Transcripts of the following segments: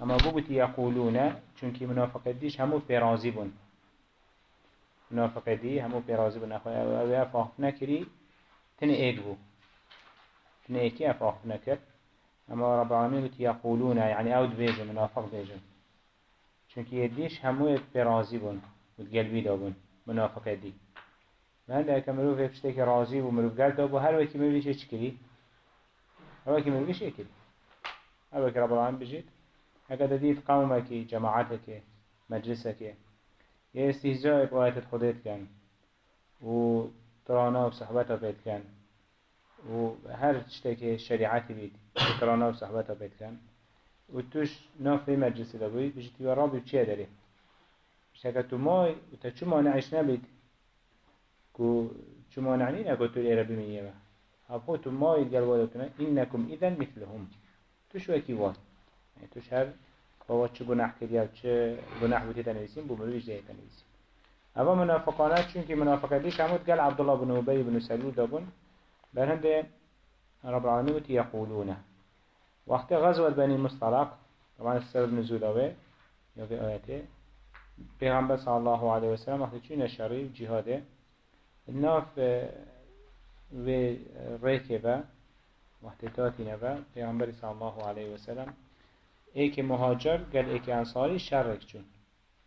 اما بوتی یقولونه چونکی منافقتیش همو پیرازی بون منافقتی همو پیرازی بون اخوه او افاق نکری تن ایگ بو تن ایکی افاق نکر اما رب العالمین بوتی یقولونه یعنی او دبیجن منافق بیجن چونکی یدیش همو پیرازی بون بود قلبی دا بون منافقتی من در کمروف افشته که رازی و مروف گرد دا بو هر وقتی مروفیش چکری؟ هر مروفی چه کری؟ هر وکی رب العالمین بجید هكذا ديت قومك جماعتك مجلسك يا استهزاء بآيات كان. و ترانا بيت كان. وهر تشتكي شريعتي بيت. ترانا وصحبتها بيت كان. وتوش ناف في مجلس دابوي بجتي ورابي بچيه داري؟ بشكا تو ماي وتا چو مانعش نبيت؟ كو چو مانعني نكو تو ليرا بمينيما هفو قلت ما يجر ولتنا انكم اذا مثلهم. تشوي كي يعني تشهر هو تش غنح كيا تش غنح بدي تنيسين بو مروج جاي تنيس اما منافقانه چون كي منافقه دي كمود قال عبد الله بن ابي بن سعود بن برهند رب العالمين يقولون وقت غزوة بني مصطلق طبعا السبب نزوله يوجد آياته بغمبر صلى الله عليه وسلم وقت كون الشريف جهاده الناف و رکب محتطاتین نبا پیامبر صلی الله علیه و سلم ای که مهاجر گل ای که انصاری شرک چون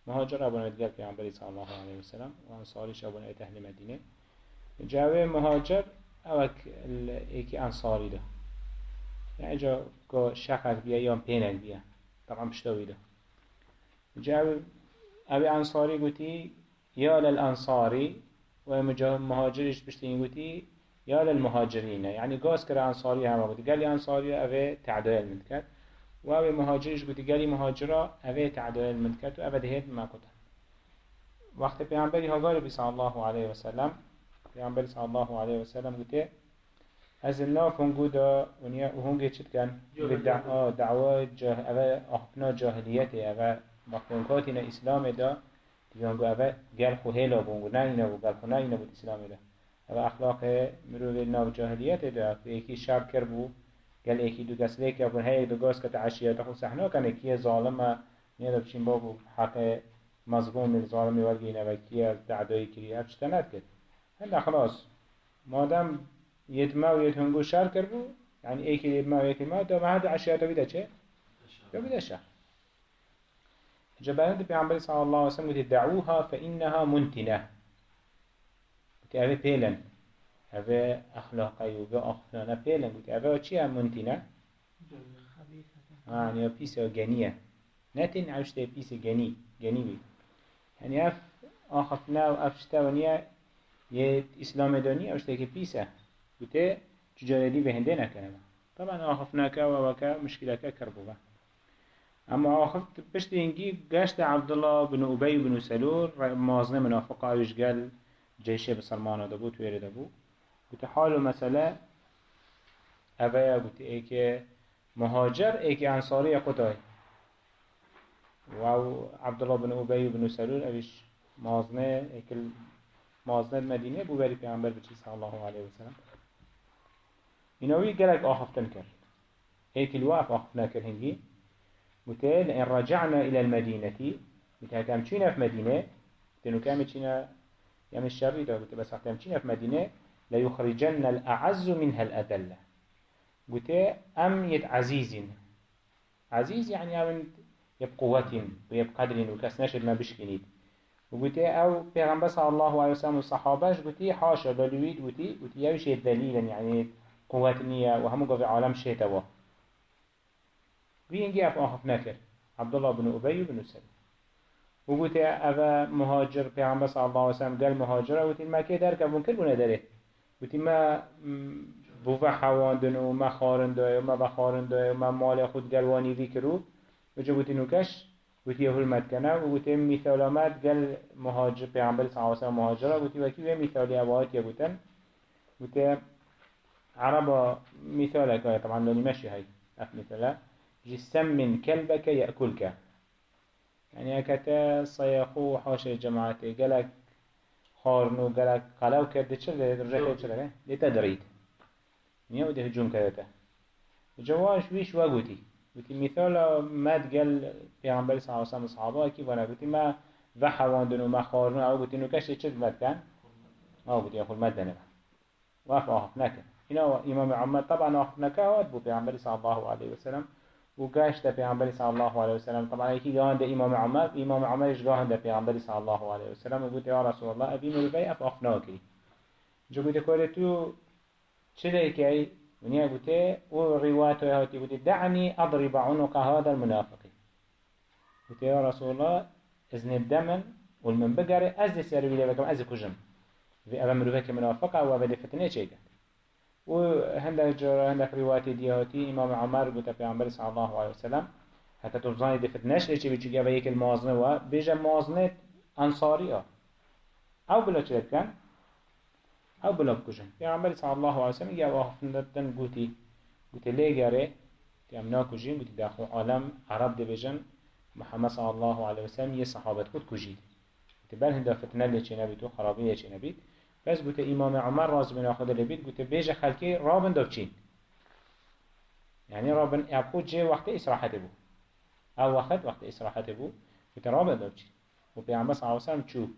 مهاجر ابن گل پیامبر صلی الله علیه و سلم. و انصاری شبون ایت اهل مدینه. جواب مهاجر اوک ای که انصاری ده یعنی جا که شخص بیا یا پینک بیا. طبعا پشتاوی ده جاوه ابی انصاری گوتی یا الانصاری و مهاجرش پشتین گوتی یا للمهاجرین. یعنی گاز کرا انصاری همه گوتی گلی انصاری اوه تعدیل من کرد و أو مهاجرش گوتی گلی مهاجرا اوه تعدایل من کرد و اوه دهید ما کتا وقت پیامبری هزار بی صلی الله علیه و سلم. پیامبری صلی الله علیه و سلم گوته از الناف هنگو دا ونیا و هنگی چید کن؟ دعوه جاه اوه احفنا جاهلیت اوه مخلوقات اینا اسلام دا. دیگه اوه گل خو هیلا بونگو نه اینا بو گل خو نه اینا بود اسلام دا. و اخلاق مروی ناو جاهلیت دا یکی شب کرد بو گل یکی دو گس لیک یا هی دو گس کت عشیات. خو سحنا کنه کی ظالم نیاد بچین بابو حق مظلوم ظالمی ورگی نوکی از دعدایی کری افشتنت کرد هنده خلاص. مادم یتما و یتهنگو شر کرد بو. یعنی ایکی یتما و یتما دا مهد عشیت بیده چه؟ دا بیده شر. جبانت پیانبری صلی اللہ علیہ وسلم گوتی دعوها فإنها منتنه. منتنة قلت أبي بيلن هذا أخلاقي وفي أخلاقنا بيلن قلت هذا چي منتنا آه يعني بيسة جنية نتن عشته بيسة جني جني بي يعني أف آخفنا وأفشتا ونيا يت إسلام داني عشته كبيسة قلت تجاري بهندنا كلمة طبعا آخفنا كا وكا مشكلة كا كربوبة اما آخفت بشت إنجي قاشت عبد الله بن أبي بن سلول مازن منافقة ويش قال جيشه بسلمان دبو تويري دبو قلت حال مسألة أبايا قلت إيك مهاجر إيك أنصاري قطعي و عبد الله بن أبي بن سلول أبيش مازنه إيك مازنه المدينة بو بري پیغمبر بچي صلى الله عليه وسلم إنوي قلق آخفتن كر هيك الواقف آخفتنا كر هنجي متين إن رجعنا إلى المدينة. متى كام تشينا في مدينة تنو كام تشينا يام الشر ده قلت بس كام تشينا في مدينة ليخرجن الأعز منها الأذلة قلت أم يت عزيز. عزيز يعني أمن يبقوة ويبقدر وكاس نشد ما بشكنيد وقلت أو بيغمبر صلى الله عليه وسلم والصحابة قلت حاشا بلويد قلت قلت يوشي دليلا يعني قوة نية وهم في عالم شيتوا وينجي أف آخف نكر؟ عبد الله بن أبي بن سلم وقلت أبا مهاجر بيغمبر صلى الله عليه وسلم قال مهاجر قلت ما كي دارك أبو كل بنا داره وتی ما بوفا ما خارنده و ما بخارنده و ما مال خود گلوانی وی کرو و جا بوتی نوکش بوتی یه حلمت کنه و بوتی مثال آمد گل مهاجر پیغمبر صلی اللہ علیہ وسلم مهاجره بوتی وکی و مثالی ابوات یه بوتن بوتی عربا مثالك طبعا لوني ماشي هاي اف مثلا جسم من كلبك يأكلك يعني أكتا صيخو حاشا جماعتي قالك خارنو گلک قلاو کرده چه لیت رجع کرد چه لیت درید نیا وده هجوم کرده. جواش ویش و گوتی. گوتی مثال مد گل پیامبر صلی الله علیه و صحابه کی وأنا گوتی ما و حواندن و مخارن أو گوتی نو کش چه مد کن؟ أو گوتی اخو مد نه وقف آخف نکن. اینا امام عمر طبعا آخف هاد بو پیامبر صلی الله علیه و سلم و گشت پیامبر صلی الله علیه و سلم. طبعا یکی گاهند امام عمر امام عمرش گاهند پیامبر صلی الله علیه و سلم. و گوتی یا رسول الله ابی مروی اف آخف ناکری جو گوتی کار تو چه که ونیا گوته و روایت گوته دعني اضرب عنق هذا المنافق. گوته یا رسول الله از نبدمن والمن بقره از سياري بيلي بكم از كجم في أبا مروفك منافقة وأبا فتنة شيء و هندك جرى هندك رواية ديهاتي إمام عمر قلت في عمر صلى الله عليه وسلم حتى تبزاني دي فتنش ليش بيجي أبا يك المازنة و بيجا مازنة أنصارية أو بلا شرط كان أو بلا بکشن. پیغمبر صلی الله علیه و سلم یه واقفندن گوتی گوتی لیگره تیم ناکجین گوتی داخل عالم عرب دی بجن محمد صلی الله علیه و سلم یه صحابت خود کجید گوتی بل هنده فتنه لی چه نبید. و بس گوتی امام عمر راز بنا خود لبید گوتی بیج خلکی رابن دابچین يعني رابن ابخود جه وقت إسراحته بو أو وقت وقت إسراحته بو گوتی رابن دابچین و پیغمبر صلی الله علیه و سلم چوب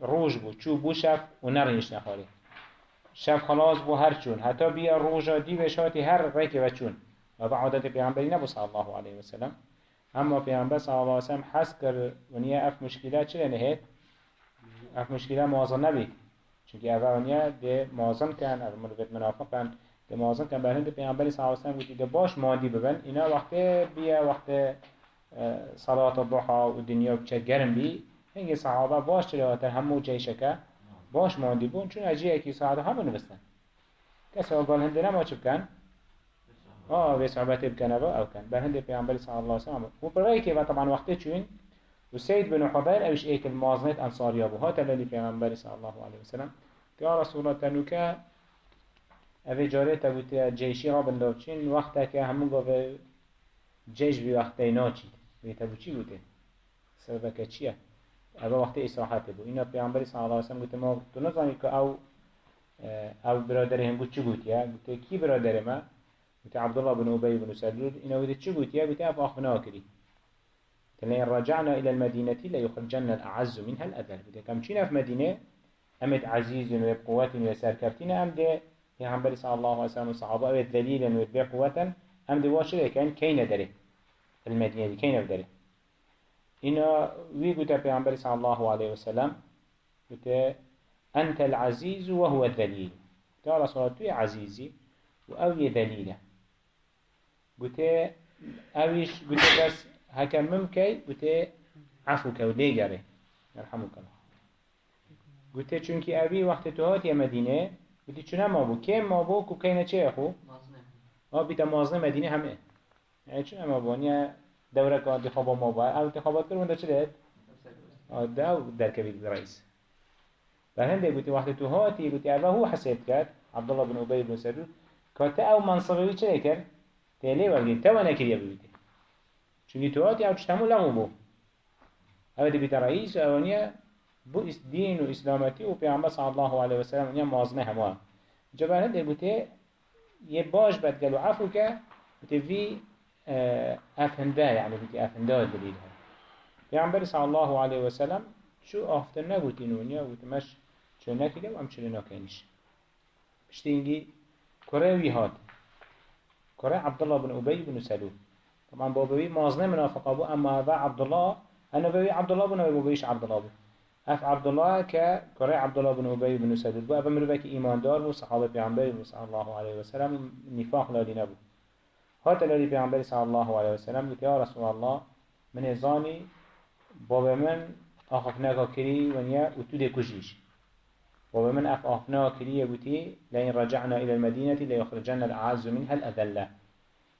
روش بو چو بو شف و نرینش نخواری شف خلاص بو هر چون. حتی بیا روژا دی بشاتی هر ریک و چون. و با عادت پیغمبری نبو صلی الله علیه وسلم. اما پیغمبر صلی الله علیه وسلم حس کرد ونیا اف مشکلات چه نهید؟ اف مشکلات موازن نبید چونکه اولانیا ده موازن کن از مروفت منافق کن ده موازن کن. برهند پیغمبر صلی الله علیه وسلم ده باش مادی ببن اینا وقت بیا وقت صلات الضحى و دنیا بچه گرم بی. هنگی صحابه باش چرا همو جیشکه باش ماندی بون. چون اجی اکی صحابه همو نوستن کسی قال هنده نما چه بکن آه به صحبت بکنه با او کن. بر هنده پیامبر صلی الله علیه و و برای که طبعا وقتی چون و سید بن حبیر اوش ایک المازنت انصاریا بو ها تلالی پیامبر صلی الله علیه و سلم. یا رسول الله تنوکه اوی جاره تبوت جیشی را بندوچین وقتا که همون گفت جیش بی وقتی ناچید بی تبو چی بوده. سبب چیه؟ اوه وقت اصاحت بو اینا پیامبری صلی الله علیه و سلم گفت ما تو نزانی که أو أو برادر هم گفت چی گفت یا گفت کی برادر ما گفت عبدالله بن ابی بن سلول اینا گفت چی گفت یا گفت اف آخفنا کری لأن رجعنا إلى المدينة لا يخرجن الأعز منها الأذل. بدي كم شينا في مدينة أمد عزيز وبقوة وسركفتين أم دي پیغمبر صلى الله عليه وسلم وصحابه أمد ذليلا وبقوة أم دي واشده كان كين داره المدينة دي كين داره إنا وي قلت پیغمبر صلى الله عليه وسلم قلت أنت العزيز وهو الذليل يا رسول الله عزيزي وأوي ذليلة قلت أويش قلت بس هكا ممكي قلت عفوك وليقري يرحمك الله. قلت چونك أبي وقت تهات يا مدينة قلت چونه ما بو؟ كم ما بو؟ كو كينا چه أخو؟ آه بيتا مازنه مدينة همه. يعني چونه ما بو؟ دورة که انتخاب ما باید أو انتخابات کرد ونده چه دهد؟ ده أو درکبید رئیس. و هنده گوتی وقتی تو هاتی گوتی اوه هو حساب کرد عبدالله بن عبی بن سلول که أو منصبی چه کرد؟ تیلی ورگی تو نکریه ببیده چونی تو هاتی أو چتمو لمو بو أو دی بیت رئیس أو نیا بو دین و اسلامتی و پیامبر صلی الله علیه و سلم نیا مازنه همه جبر هنده گوتی یه باش بدگل و عفو که گوتی وی افنده يعني بيتي افنده دليل پیامبر صلی الله علیه و سلم شو آفتر نگوتی نونیا گوتی مش نکیده و هم چه نکنیش پشتی اینگی کره وی هاد کره عبدالله بن ابی بن سلول طبعا بابوی مازنه منافقه بو أما و عبدالله أنا بابي عبدالله بن ابي بابيش عبدالله بو. أف عبدالله که کره عبدالله بن ابی بن سلول بو. ابا مروبك ایمان دار بو صحابة پیامبر صلی الله علیه و سلم نفاق لادی نبو. هات الذي پیامبر صلی الله علیه و سلم گفت یا رسول الله من زانی باب من آخفنا کری و نیا و تو دکوشیش باب من اف آخفنا کری گوتی لئن رجعنا إلى المدينة ليخرجن الأعز منها الأذلة.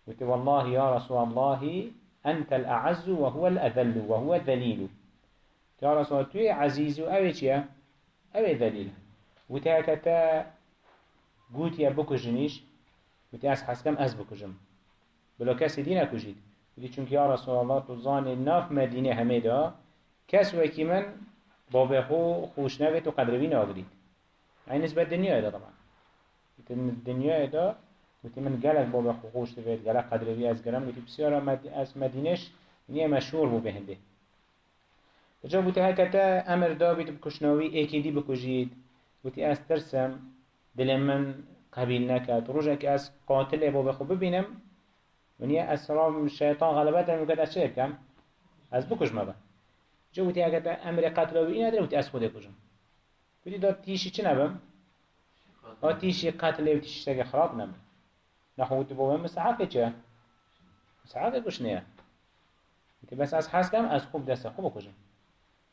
قلت والله يا رسول الله أنت الأعز وهو الأذل وهو الذليل. يا رسول الله توي عزيز أوي چيا أوي ذليل قلت هكذا قلت يا بكجنيش قلت أس حسكم أس بكجم بلا کسی دی نکشید بودی چون که یا رسول الله زان ناف مدینه همه دا کس وکی من خوش نوید و قدروی ناگرید این نسبت دنیا دا طبعا الدنيا دا قلت من قالك بابا خوش تفيد قالك قدر بي از قرم قلت بسيارة مد... از مدينش نية مشهور بو بهنده جا قلت هكذا أمر دا بيت بكشناوي ايكي دي بكجيد قلت از ترسم دل من قبيل نكات رجعك از قاتل بابا خو ببينم ونيا اسرام الشيطان غلبات المكاد اشير كم از بكش مبا جا قلت هكذا أمر قتلوي اين ادري قلت از خود كجم قلت دا تيشي چه نبم؟ تيشي قتل و تاقي خراب نبم نحو تبوه مسعاقه چه؟ مسعاقه كش نية؟ قلت بس از حسكم از خوب دسته. خوب كجم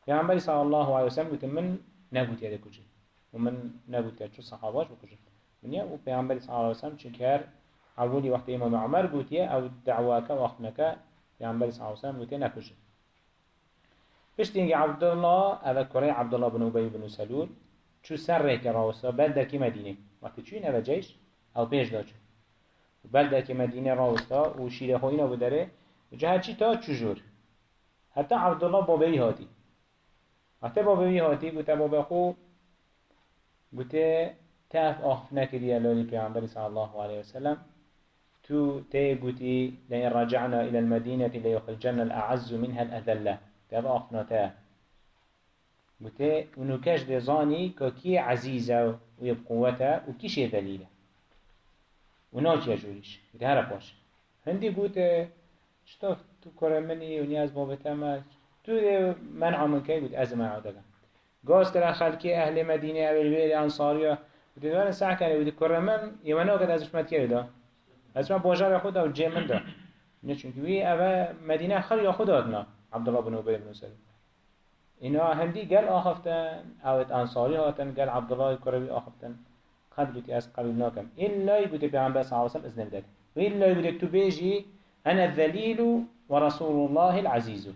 پیامبری صلی الله علیه و سلم گفت من نگوت یاد کجی و من نگوت یاد چو صحاباش بکجی منیا و پیامبری صلی الله علیه و سلم چکر اولی وقت امام عمر گوتیه أو دعواک و اخنک پیامبری صلی الله علیه و سلم گوتیه نکجی پشتینگی عبدالله أو کره عبدالله بن ابی بن سلول چو سر ریک راوستا بل در کی مدینه. وقتی چوی نو جیش أو پیش داچ بل در کی مدینه راوستا و شیره خوینا بدره. جهر چی تا چجور حتی عبدالله بابی هاتی حتی بابی هاتی گوته بابا خو گوته تاف آخف نکریه لالی پیغمبری صلی الله علیه وسلم تو تي قوتي لئن رجعنا إلى المدينة ليخرجن الأعز منها الأذلة تاب أخناتا قوتي ونكاش دي زاني كي عزيزة ويبقوتا وكيش اونا یا جوریش گوته هر پاش هندی گوته چطور؟ تو کار منی و نیاز بابتم تو من من که گوت از من دادم گاز کرا خلکی اهل مدینه اول ویل انصاریا و دیدوان سعی کنه گوته کار من یمنا که ازش مت کرده از من باجار خود او من ده نه چون که وی اول مدینه خر یا خود آدنا عبدالله بن عبید بن سلیم. اینا هندی گل آخفتن اوت انصاری هاتن گل عبدالله کروی آخفتن قد بودی از قبیل ناکم إلا بودی پیغمبر صلی الله علیه وسلم إذن بدک و إلا بودی تو بیجی أنا الذلیل و رسول الله العزیز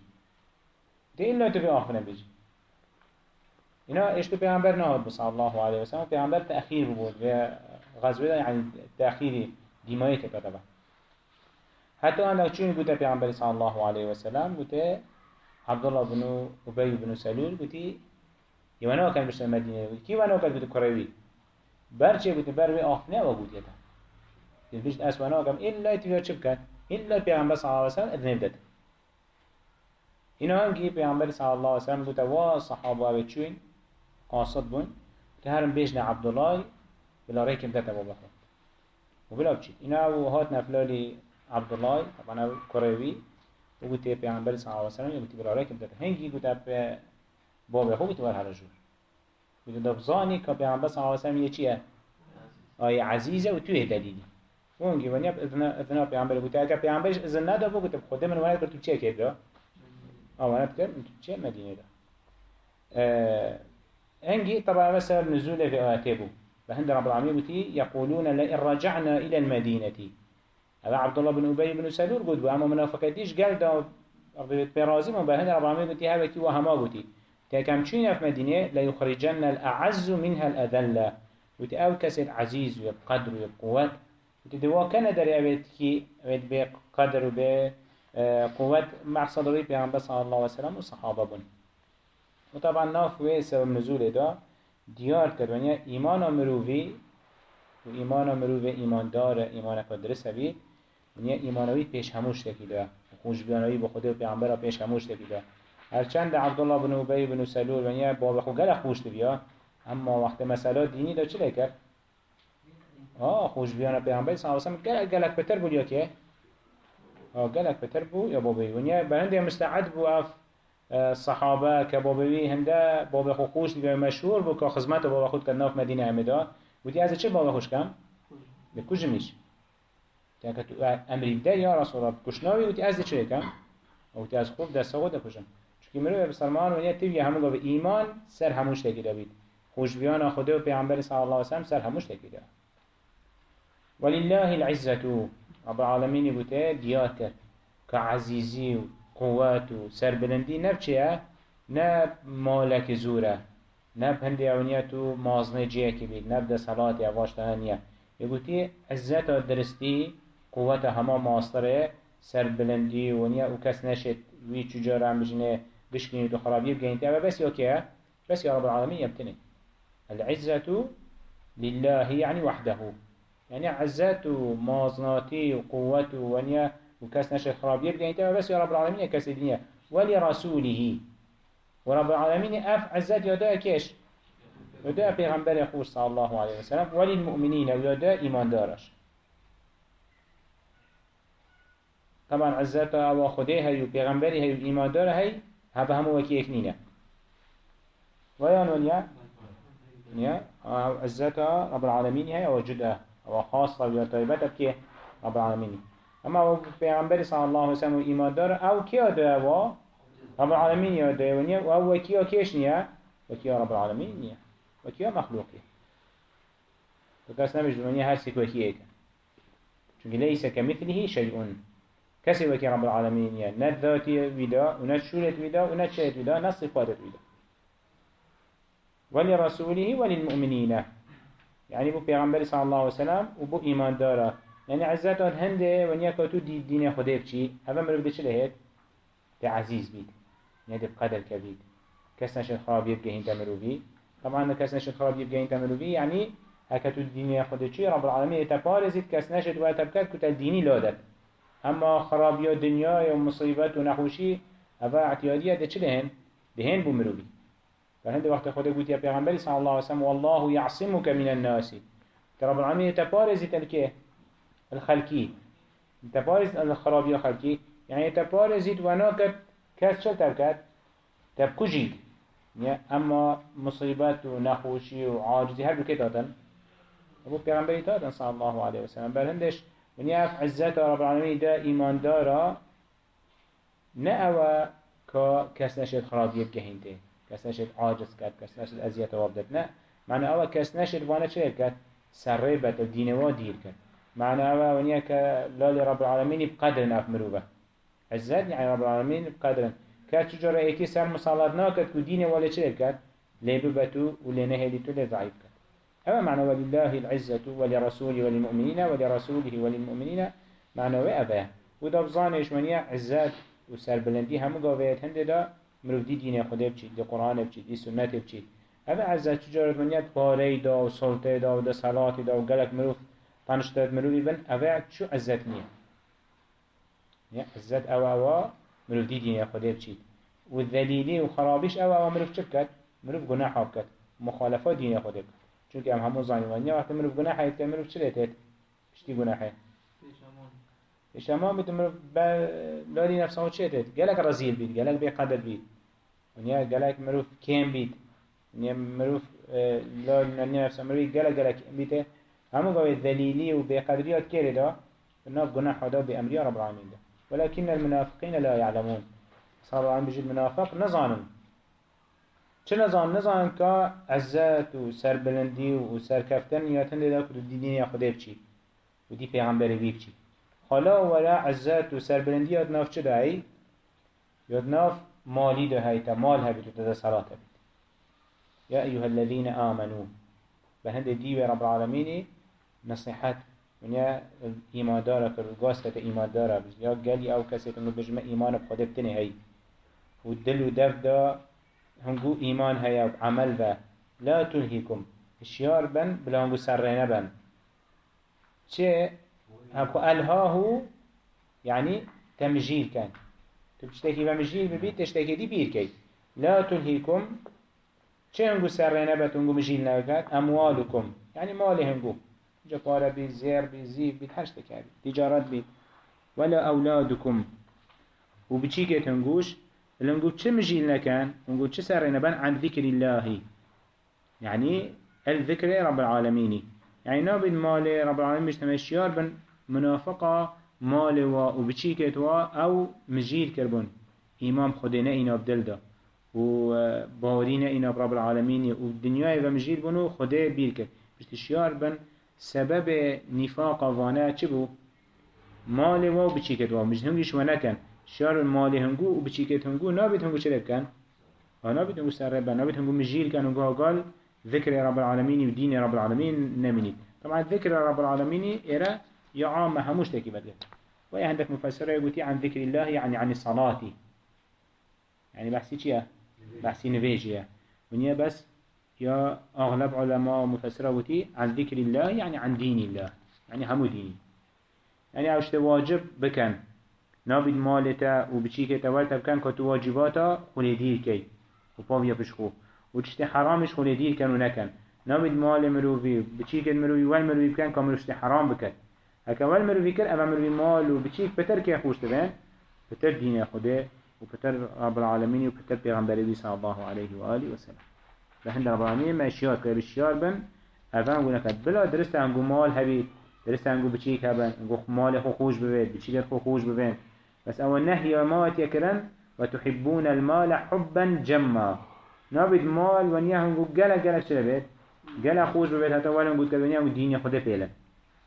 ده إلا تبي آخر بيجي. هنا إيش پیامبر نهاد صلى الله عليه وسلم؟ پیامبر تأخير بود و غزوة يعني تأخير دمائه كتبه حتى أنا چون قلت پیامبر صلى الله عليه وسلم قلت عبد الله بن أبي بن سلول قلت يوانا كان بشتر مدينة. كي وأنا كان قلت كروي؟ برچه قلت بروي آخنه و قلت يتا قلت بيشت أسوانا كان إلا تبي چبكت إلا پیامبر صلى الله عليه وسلم إذن بدت اینا هم که پیامبر صلی الله علیه و سلم گفت وا صحابه و چوین قاصد بون که هرم بیشن عبدالله بلا ریکم دتا بابا خود و بلا بچید اینا و هات نفلالی عبدالله طبعا کروی و گفت پیامبر صلی الله علیه و سلم گفت بلا ریکم دتا هنگی به بابا خود گفت ور هر جور. دبزانی که پیامبر صلی الله علیه و سلم یه چیه آی عزیزه و توی دلیلی اونگی ونیا اذن اذن پیامبر گفت اگر پیامبرش اذن نداد گفت خود من ولد تو چه کرد آمانت کرد چه مدینه دا هنجي طبعا مثلا نزول في آياته بو فهند رب العالمين بتي يقولون لئن رجعنا إلى المدينة هذا عبد الله بن أبي بن سلول بو أما منافقتيش قال دا برازي من بهند رب العالمين بتي هذا كي وهما بتي تكم تشين في مدينة لا يخرجن الأعز منها الأذلة بتي أو كسر عزيز وبقدر وبقوة بتي دوا كان دري أبيت كي أبيت بقدر وب قوت مع صدري پیغمبر صلی الله علیه وسلم و صحابه بون و طبعا ناف وی سبب نزول دا دیار کردونیا ایمان مرووی و ایمان مرووی ایمان دار ایمان قدرس بی ونیا ایمانوی پیش هموش تکی دا. خوش بیانوی به خود پیغمبر پیش هموش تکی دا. هرچند عبدالله بن عبی بن سلول و یه باب خو گله خوش بیا اما وقت مساله دینی دا چی لکر آه خوش بیانه پیامبر صلی الله علیه و سلم گلک پتر بود یا که آه گلک پتر بود یا بابی؟ و یه بلند مستعد بود اف صحابه که بابی هنده باب خو خوش بیا مشهور بود که خدمت باب خود کناف ناف مدینه بودی از چه باب خوش کم؟ لکوج میش تاکه تو امری بده یا رسول الله؟ کشناوی بودی از چه کم؟ او از خوب دست خود کشم چون مرو بسلمان ونيا تبي همو به ایمان سر هموش تگی دابید خوش بیان خدا و پیامبر صلی الله علیه و سلم سر هموش تگی دابید ولله العزة رب العالمين بوته ديار کرد که عزیزی و قوت و سربلندی نب چیه؟ نب مالک زوره نب هندی اونیت و مازنه جیه که بید نب ده صلات یا نیه عزت و درستی قوت همه ماستره سربلندی و نیا و کس نشد وی چجار هم بجنه بشکنی تو خرابی بگینتی اما بس یا بس يا رب العالمين يبتني. العزة لله يعني وحده. يعني عزات ومازناتي وقوة ونيا وكاس نشر خراب يبقى انت بس يا رب العالمين كاس الدنيا. ولرسوله. ورب العالمين أف عزات يدا كيش؟ يدا پیغمبر خوش صلى الله عليه وسلم. وللمؤمنين يدا إيمان دارش. طبعا عزت أو خده هي و پیغمبری هي و ایمان داره هی هبه همو وکی اکنینه ويان ونيا نيا عزت رب العالمين هي أو جدا أو خاصة و طيبت بكي رب العالمين. أما پیغمبر صلى الله عليه وسلم و ایمان داره أو ده و؟ رب العالمين ده ونيا أو وكيا كيش نيا؟ وكيا رب العالمين نيا. وكيا مخلوقي. فكاس نمش دنيا هرسك وكيا چونك ليس كمثله شيء. كسي وكي رب العالمين يعني ند ذاتي ودا وند شورت ودا وند شهد ودا ند صفاتت ودا ولرسوله وللمؤمنين يعني بو پیغمبر صلى الله عليه وسلم وبو إيمان دارا يعني عزتان هنده ونيا كتو دي دين خده بچي هذا مروف دي چه لهت دي عزيز بيت يعني دي بقدر كبيد كس نشد خراب يبقى هنده مروفي طبعا كس نشد خراب يبقى هنده مروفي يعني هكتو دين خده چي رب العالمين يتبارزت كس نشد واتبكت كتل ديني لادت. اما خرابی دنیا و مصیبت و نخوشی اوه اعتیادیه ده چه دهن؟ دهن بو مروبی و هنده وقت خود گوتی یا پیغمبری صلی الله علیه وسلم والله یعصمک من الناس. رب العالمین تپارزی تلکه الخلقی. تپارز الخرابی خلقی. يعني تپارزید و ناکد کس چه ترکد؟ تبکجید اما مصیبت و نخوشی و عاجزی هر دو که دادن؟ ابو پیغمبری دادن صلی الله علیه وسلم. بر هندش من يعرف عزت رب العالمين دا إيمان دارا نأوى كا كس نشد خراب يبكي هنده كس نشد عاجز كد كس نشد أزيات وابدت نه. معنى أوى كس نشد وأنا چه كد سربت الدين ودير كد معنى أوى ونيا كلال رب العالمين بقدر ناف مروبة. عزت يعني رب العالمين بقدر كات شجرة ايكي سر مصالات ناكد كو دين ولا چه كد ليببتو ولنهدتو لضعيف أما معنى ولله العزة ولرسوله وللمؤمنين ولرسوله وللمؤمنين؟ معنى وأبا وده بزانش منيا عزات وسر بلندي همو قاويت هنده دا مروف دي دين خده بچيد دي قرآن بچيد دي سنت بچيد أما عزت تجارت منيا باري دا و سلطه دا و دا صلاة دا و قلق مروف تنشتت مروفي بن أبا شو عزت نيا يعني عزت أو أو مروف دي دين خده بچيد والذليلي وخرابيش أو أو مروف چبكت مروف قناح بكت مخالفات دين خده بكت چونکه هم همو زانی وانیا وقتی مروف گناه هایت که مروف چه لیتید؟ پشتی گناه هایت پیشمان. بید مروف لالی نفسه تید؟ گلک رزیل بید گلک بی قدر بید. ونیا گلک مروف کم بید. ونیا مروف لالی نفسه مروف گلک گلک بیده. همو قوي ذليلي وبقدريات كيري دا؟ الناف قناح هذا بأمريا رب العالمين دا ولكن المنافقين لا يعلمون صار عن بجد منافق نظانون چه نزان؟ نزان که عزت و سربلندی و سرکفتن یاتن لیده کدو دیدین خدا بچی؟ و دی پیغمبر بی بچی حالا ولا عزت و سربلندی یاد ناف چه دایی؟ یاد ناف مالی ده هایتا مال هبید و ده صلاة هبید یا ایها الذین آمنو بهند دی رب العالمین نصیحت ونیا ایمان داره که گاز کت ایمان داره یا گلی أو کسی که بجمع ایمان بخوده بتنه هی. و دل و دف دا هنگو ایمان هیا و عمل و لا تلهیکم اشیار بن بلا هنگو سرینه بن. چه؟ هنگو الهاهو یعنی تمجیل کن. تو بشتکی و مجیل ببید تشتکی دی بیر کی. لا تلهیکم چه هنگو سرینه بد هنگو مجیل نوکد اموالکم. یعنی مال هنگو جا پاره بید زیر بید زیب بید هشت کرد تجارت بید ولا اولادکم. و بچی که تنگوش لنقول چه مجيل نكان ونقول چه سرنا بان عن ذكر الله. يعني الذكر رب العالمين. يعني نابد مال رب العالمين مش تمشيار بن منافقة مال و وبچيكت و أو مجيل كربون. إمام خدنا إنا بدل دا. و باورينا برب العالمين. و الدنيا و مجيل بنو خده بيركت مش تشيار بن سبب نفاق وأنا چبو مال و بچيكت و هنگيش ونكن شار مالی هنگو و بچیکت هنگو نابید هنگو چه بکن؟ نابید هنگو سر ربا نابید هنگو مجیل کن هنگو قال ذكر رب العالمين ودين رب العالمين نمني طبعا ذكر رب العالمين إرى يعام هموش تكي بدل وهي عندك مفسرة يقول عن ذكر الله يعني عن الصلاة يعني بحثي چيا بحثي نبيجيا ونيا بس يا أغلب علماء مفسرة يقول عن ذكر الله يعني عن دين الله. يعني همو ديني يعني اوشت واجب بكن نابد مالتا و بچيكتا ولتا بكن كتو واجباتا خلي دير كي و باويا بشخو و چشت حرامش خلي دير كن و نكن نابد مال مروفي بچيكت مروفي وال مروفي بكن كامل اشت حرام بكن هكا وال مروفي كر اما مروفي مال و بچيك بتر كي خوش تبين بتر دين خده و بتر رب العالمين و بتر پیغمبر صلى الله عليه وآله وسلم لهند رب العالمين ما اشياء غير الشيار بن. افهم قلنا بلا درست هنگو مال هبيت درست هنگو بچيك هبن هنگو مال خو خوش ببيت بچيك خو خوش ببين بس أو النهي ومات يكرن وتحبون المال حبا جما. نابد مال ونيا گلا چرا بيت؟ گلا خوش ببيت حتى ولا هنگو كدنيا ودين خده فعلا.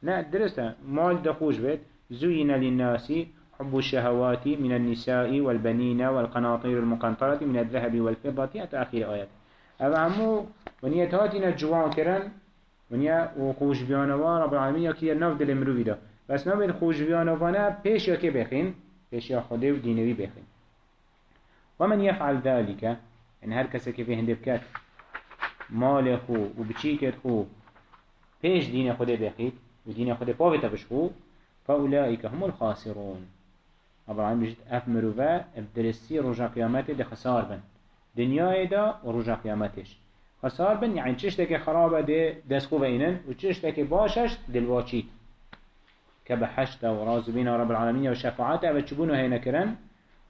لا درسته مال ده خوش بيت. زين للناس حب الشهوات من النساء والبنين والقناطير المقنطرة من الذهب والفضة. حتى آخر آيات. أما همو ونيا تاتينا جوان كرن. ونیا و خوش بیانوان رب العالمین یا کیر ناف دل مروی بس ناف خوش بیانوانه پیش یا که بخین پیش یا خوده و دینوی بخین ومن يفعل ذلك ان هر کسی که فيه بکت مال خو و بچیکت خو پیش دین خوده بخید و دین خوده پاوی تبشخو فأولئك هم الخاسرون. العالمين بجد اف مروفا بدرسي رجا قيامته ده خسار بن. دنيا دا و رجا قيامتش خسار بن يعني تشتك خرابة دي دسخو بينن و تشتك باشش دلواتشيت كبحشت وراز بين رب العالمين وشفاعات أبا تشبونه هينا كرن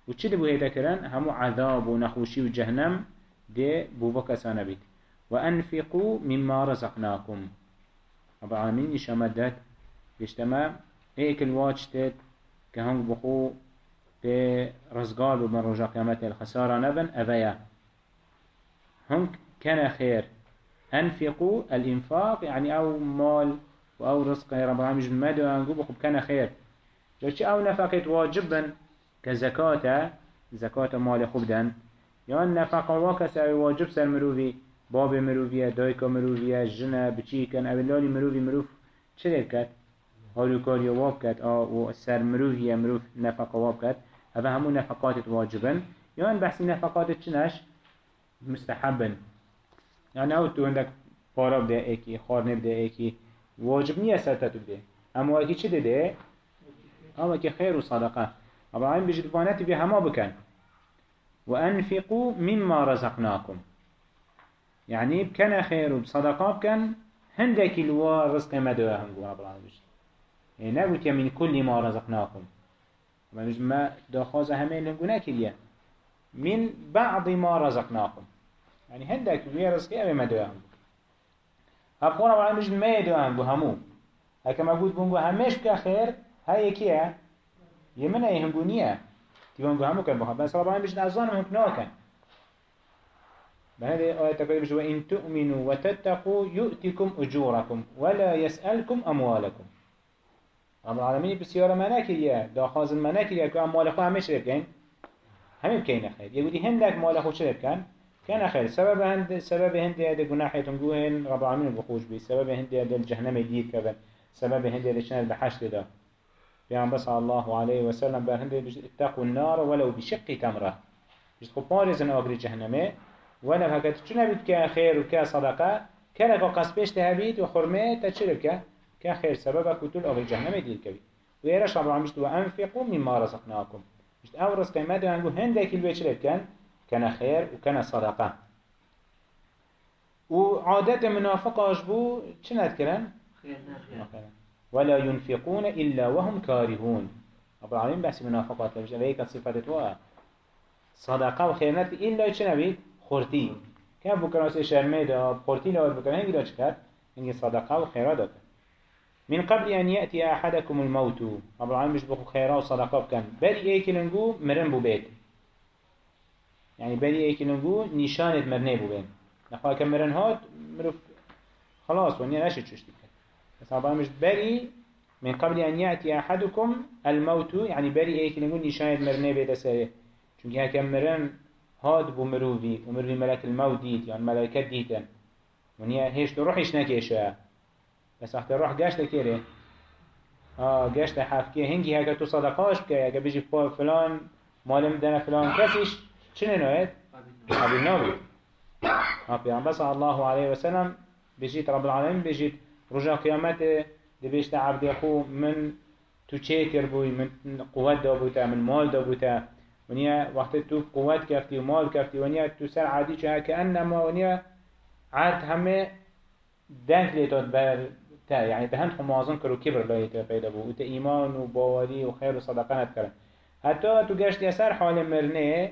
و چه دبو هيدا كرن عذاب و نخوشي و جهنم دي بوبا كسانا بيت وأنفقوا مما رزقناكم رب العالمين يشامدت بيشتما ايك الواجتت كهنگ بخو دي رزقال بمن رجا قيامت الخسارة نبن أبايا هنگ كان خير أنفقوا الإنفاق يعني أو مال أو رزق رب العالمين. مدو أنقو بخب كان خير. جوش أو نفقت واجبا كزكاة زكاة مال خبدن يعني نفقة واكس أو واجب سر مروفي باب مروفية دايكا مروفية جنة بچيكن أو اللالي مروفي مروف. چه كات هارو كاريا واب كات أو سر مروفية مروف نفقة واب كات هذا همو نفقات واجبا يعني بحث نفقات چنش مستحبا يعني أو تو عندك پارا بده ایکی خار نبده ایکی. واجب نیه سرتا تو بده. اما ایکی چه ده اما که خیر و صدقه. اما این بجد وانتی به هما بکن. وأنفقوا مما رزقناكم يعني بكنا خير وبصدقاء بكن هندك الوا رزق مدوى هنقو رب العالمين يعني نقول من كل ما رزقناكم ما داخوز همين هنقو نكريا من بعض ما رزقناكم يعني هندك ويا رزقي أبي دوام هبخونا وعلى مش ما يدوام بهمو هكا ما قلت بونجو همش كخير هاي كيا يمنا يهمبونيا تيبونجو همو كان بهم بس ربنا مش نعزان هم كناكن بهذه آية تقول بجوا إن تؤمنوا وتتقوا يؤتكم أجوركم ولا يسألكم أموالكم. رب العالمين بسيارة مناكية دا خازن مناكية كو أموالكم همش ربكين همين بكين خير يقولي هندك مالكو شربكن كان خير سبب هند سبب هند هذا جناحيتهم جوهن رب العالمين بخوش بي. سبب هند هذا الجهنم يدير كذا. سبب هند هذا شنو بحشت ده. بيان بس الله عليه وسلم بهند اتقوا النار ولو بشق تمرة. بيش خبارز أنا أقري جهنمه ولا هكذا شنو بيت كخير وكصدقة كان قصبش تهبيت وخرمة تشرب كخير سبب كتول أقري جهنم يدير كبي ويرش رب العالمين وأنفقوا مما رزقناكم. مش أورس قيمته أنقول هندك البيت كان. كان خير وكان صدقة وعادات منافقة أجبو شنات كرن؟ ولا ينفقون إلا وهم كارهون. رب العالمين بحث منافقات لبش أبيك صفات توا صدقة وخيرنات إلا شنبي خورتي كان بكرة شرمي دا خورتي لو بكرة هنگي دا شكر هنگي صدقة وخيرات من قبل أن يأتي أحدكم الموت. رب العالمين مش بخو خيرات وصدقة بكن بل إيكي لنقو مرن بو بيت يعني ایکی نگو نشانت مرنه بو بین نخواه که مرن هات مروف خلاص ونیا نشد کرد. بس عبارة مش بری من قبل أن يأتي أحدكم الموت يعني بري ايك نقول نشانة مرنه بيدا سري چونك هكا مرن هاد بو مروفي ومروفي ملك الموت ديت يعني ملكات ديتا ونيا هيش تروحش نكيشا بس احتى روح قاش لكيري آه قاش لحافكي هنجي هكا تو صدقاش بكا هكا بيجي فلان مالم دنا فلان كسيش چنه نوید؟ أبي النوبي ها پیامبر صلی الله عليه وسلم بجيت رب العالمين بجيت رجع قيامته دبيشت عبد خو من تو چه بوي من قوت دا بوتا من مال دا بوتا ونیا وقت تو قوت کفتی و مال کفتی ونیا تو سر عادی چه كأنما ونیا عاد همه دنك ليتود بر تا يعني بهند خمازن كرو كبر لايتا پیدا بو وتا ايمان و باوري و خير و صدقه نتكرن حتى تو گشت يسر حال مرنه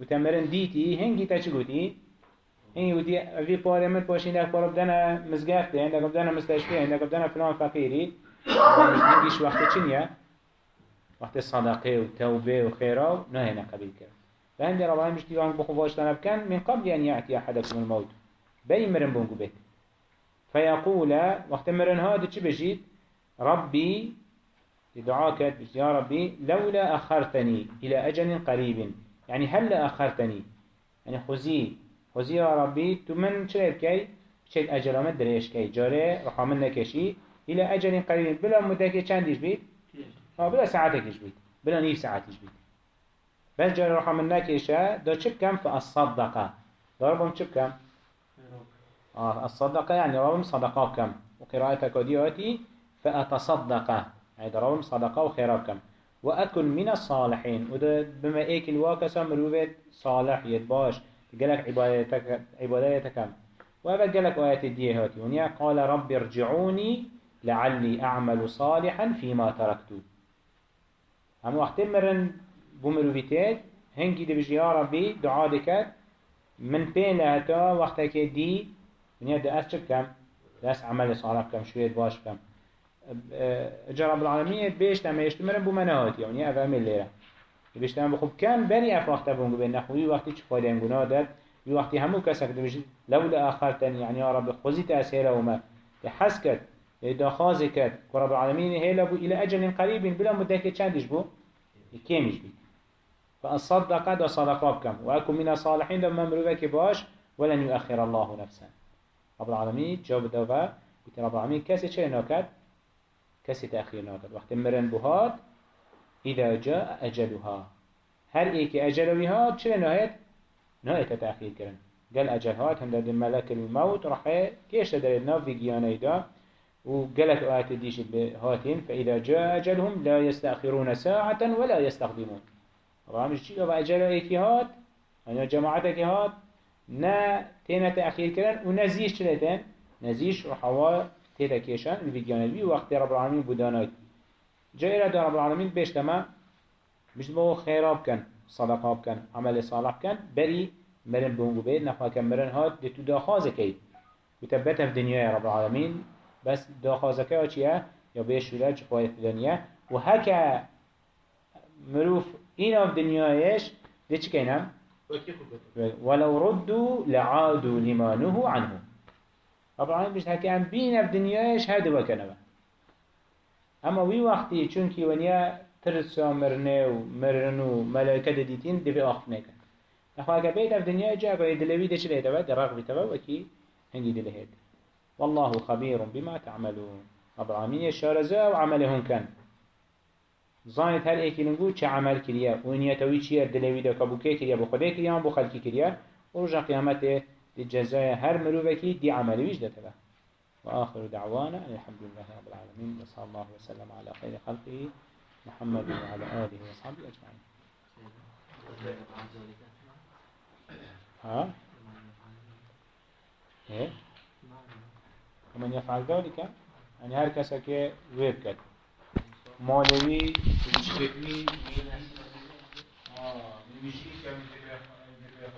وتا مرن ديتي چه گوتي هنگي گوتي في پاره من پاشين دك پاره بدنا مزگفته هندك بدنا مستشفى هندك بدنا فلان فقيري هنگيش وقت چنيا وقت صدقه و توبه و خيره نهينا قبيل كرن فهند رب العالمين مش ديوان بخو باشتنا بكن من قبل أن يأتي أحدكم الموت بي مرن بونگو بيت فيقول وقت مرن هذا چه بجيت ربي دعاك يا ربي لولا أخرتني إلى أجل قريب يعني هل أخرتني؟ يعني خزي خزي يا ربي تمن شريت كي شيء أجل ما دريش كي؟ جاري رحمن نكشي إلى أجل قريب. بلا مدة چندش بيت؟ آه بلا ساعتكش بيت؟ بلا نيف ساعتش بيت؟ بس جاري رحمن نكشا دا چب كم؟ فأصدقه ضربهم چب كم؟ آه الصدقة يعني ربهم صدقاء كم؟ وقراءة كودياتي فأتصدق. يعني ربهم صدقاء وخيرات كم؟ وأكل من الصالحين. وده بما إيك الواكسة مروفت صالح يتباش. قالك عبادتك عبادتك. كم وأبا قالك آيات الديهاتي. ونيا قال رب ارجعوني لعلي أعمل صالحا فيما تركت. هم وقت مرن هنگي دي بجي يا ربي دعا دكت من بين لهتا وقتك دي. ونیا ده چه کم دست عمل صالح کم شوید باش کم جرب العالمین بیش نمیشت مرن بو منهاتی ونیا افهم لیره. بیش نمی بخوب کم بری افاخته بونگو به نخوی وقتی چه فایده انگونا داد؟ وقتی همو کسا که بشید لولا آخرتن يعني يا رب خزي تأسيره وما حسكت دا خازكت ورب العالمين هيلا بو إلى أجل قريب بلا مدة چندش بو؟ كيمش بي فأصدق دا صدقاء كم وأكو من الصالحين دا ممروفك باش ولن يؤخر الله نفسه. رب العالمين جواب دوا رب العالمين كسي چه ناكد كسي تأخير ناكد وقت مرن بهات إذا جاء أجلها. هر إيكي أجلوها چه نهاية نهاية تأخير كرن قال أجلهات هم داد ملك الموت رح كيش تدري ناف جياني دا. وقالت آيات ديش بهاتين فإذا جاء أجلهم لا يستأخرون ساعة ولا يستقدمون رب العالمين چي أجل إيكي هات أنا جماعتك هات تینا تأخیر کردن و نزیش چه لیتن؟ حوا تیتا کشن الویدیانوی وقت رب العالمین بودانات جای را رب العالمین بشتما بشت بو خیراب کن صدقاب کن عمل صالح کن بری مرن بونگو بید نخواه کن مرن هاد دی تو داخوازه کید و تبت في دنیای رب العالمین بس چیه؟ یا به شوره چه فایده دنیا و هکا مروف این اف دنیایش دی چی کنم؟ ولو ردوا لعادوا لما نهوا عنه. طبعا مش هكي عم بينا في دنياش هذا وكنبا اما وي وقتي چونكي ونيا ترسا مرنه و مرنو ملائكة ديتين دي بآخفنه كن نخواه اگه بيت في دنيا جا اگه دلوي دي چلي دوا دراغ بتوا وكي هنگي دلهيد والله خبير بما تعملون رب العالمين الشارزة وعملهم كان زانت هر ایکی نگو چه عمل کریه و نیتوی چیه دلوی دا کبو که کریه بو خدا کریه بو خلکی کریه و رجا قیامت جزای هر مروفکی دی عملویش ده تبه وآخر دعوانا الحمد لله رب العالمين وصلى الله وسلم على خير خلقه محمد وعلى آله وصحبه أجمعين ها؟ إيه؟ ومن يفعل ذلك يعني هر كسا كي ويب كده مالوی مشتری آه نمیشی که